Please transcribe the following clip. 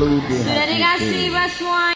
selalu